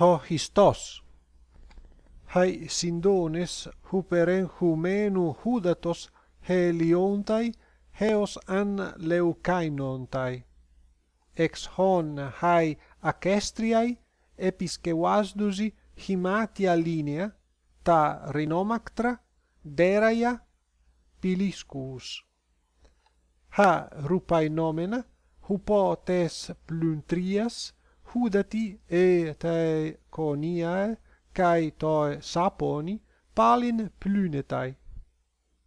ho histos! Hai sindones huperen humenu hudatos heliontai heos an leukainontai. Ex hon hai acestriai episkewasdusi himatia linea ta rinomactra deraia piliscus. Ha rupaenomena hupotes pluntrias hudati e te coniae, cae toi saponi, palin plunetai.